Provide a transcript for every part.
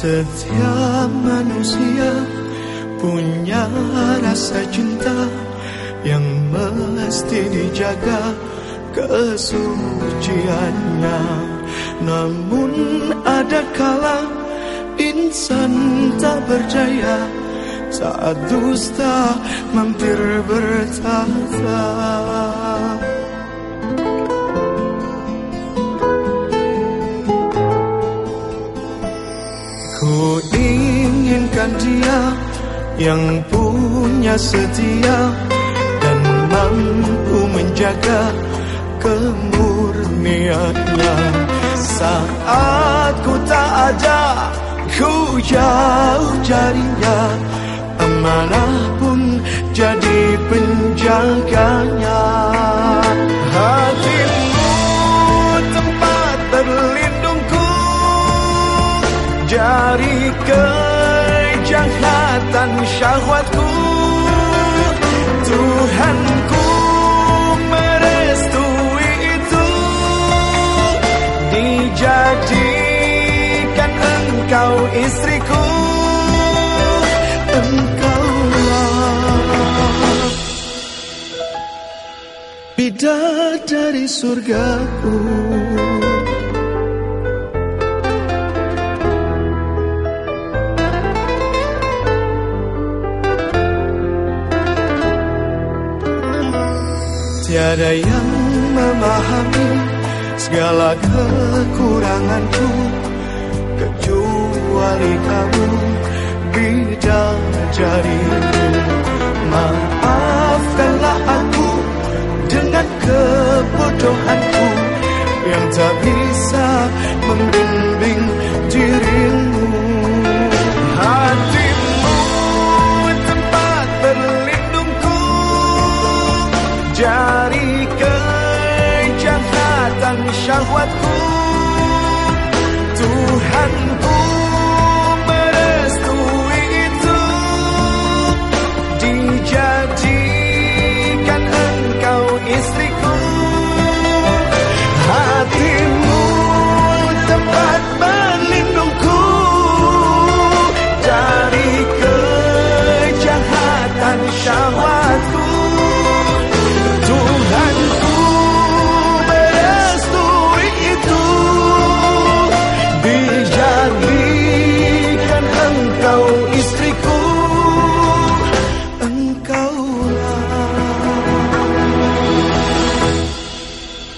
Setiap manusia punya rasa cinta yang mesti dijaga kesuciannya. Namun ada kala insan tak berjaya saat dusta mampir bertata. Ku inginkan dia yang punya setia dan mampu menjaga kemurniannya. Saat ku tak ada ku jauh carinya amanah pun jadi penjaganya syahwatku Tuhanku merestui itu. Dijadikan engkau istriku Engkaulah. Bidadari surgaku Tiada yang memahami segala kekuranganku. Kecuali kamu bidadariku Maafkanlah aku dengan kebodohanku Yang tak bisa membimbing dirimu. Hatimu tempat syahwatku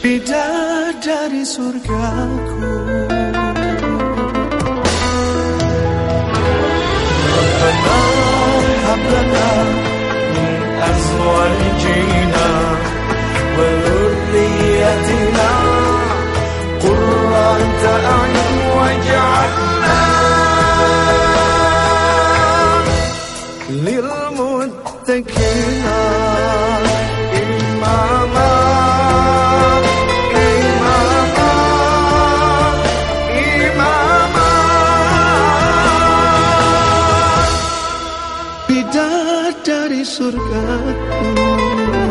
Bidadari surgaku ربنا هب لنا من أزواجنا وذريتنا قرة أعين واجعلنا للمتقين dari surgaku